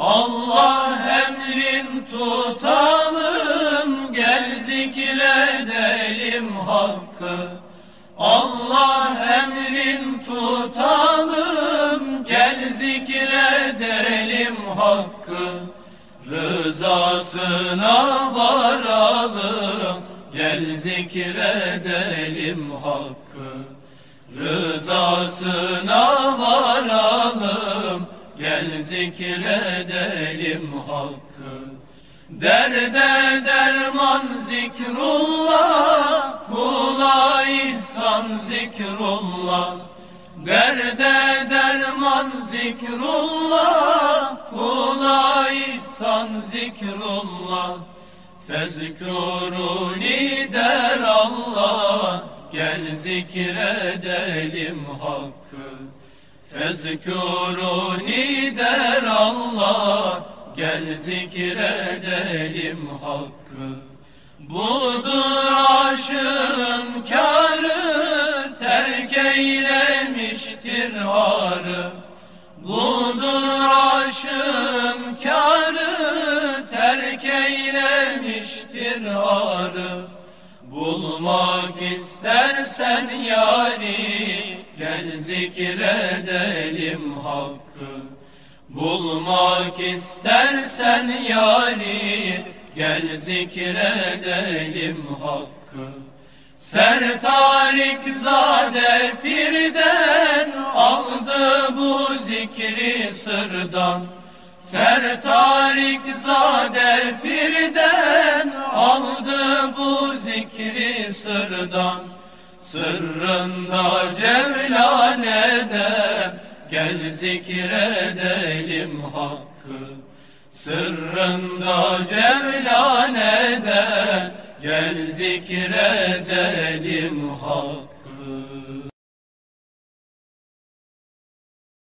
Allah emrin tutalım, gel zikredelim hakkı. Allah emrin tutalım, gel zikredelim hakkı. Rızasına varalım, gel zikredelim hakkı. Rızasına gel zikredelim hakkı. Derde derman zikrullah, kula ihsan zikrullah. Derde derman zikrullah, kula ihsan zikrullah. Fezkuruni der Allah, gel zikredelim hakkı. Fezkuruni der Allah, gel zikredelim hakkı. Budur aşığın kârı, terk eylemiştir arı. Budur aşığın kârı, terk eylemiştir arı. Bulmak istersen yari, gel zikredelim hakkı. Bulmak istersen yari, gel zikredelim hakkı. Sertarik zade firden aldı bu zikri sırdan. Sertarik zade firden aldı bu zikri sırdan. Sırrında cevlanede gel zikredelim hakkı. Sırrında cevlanede gel zikredelim hakkı.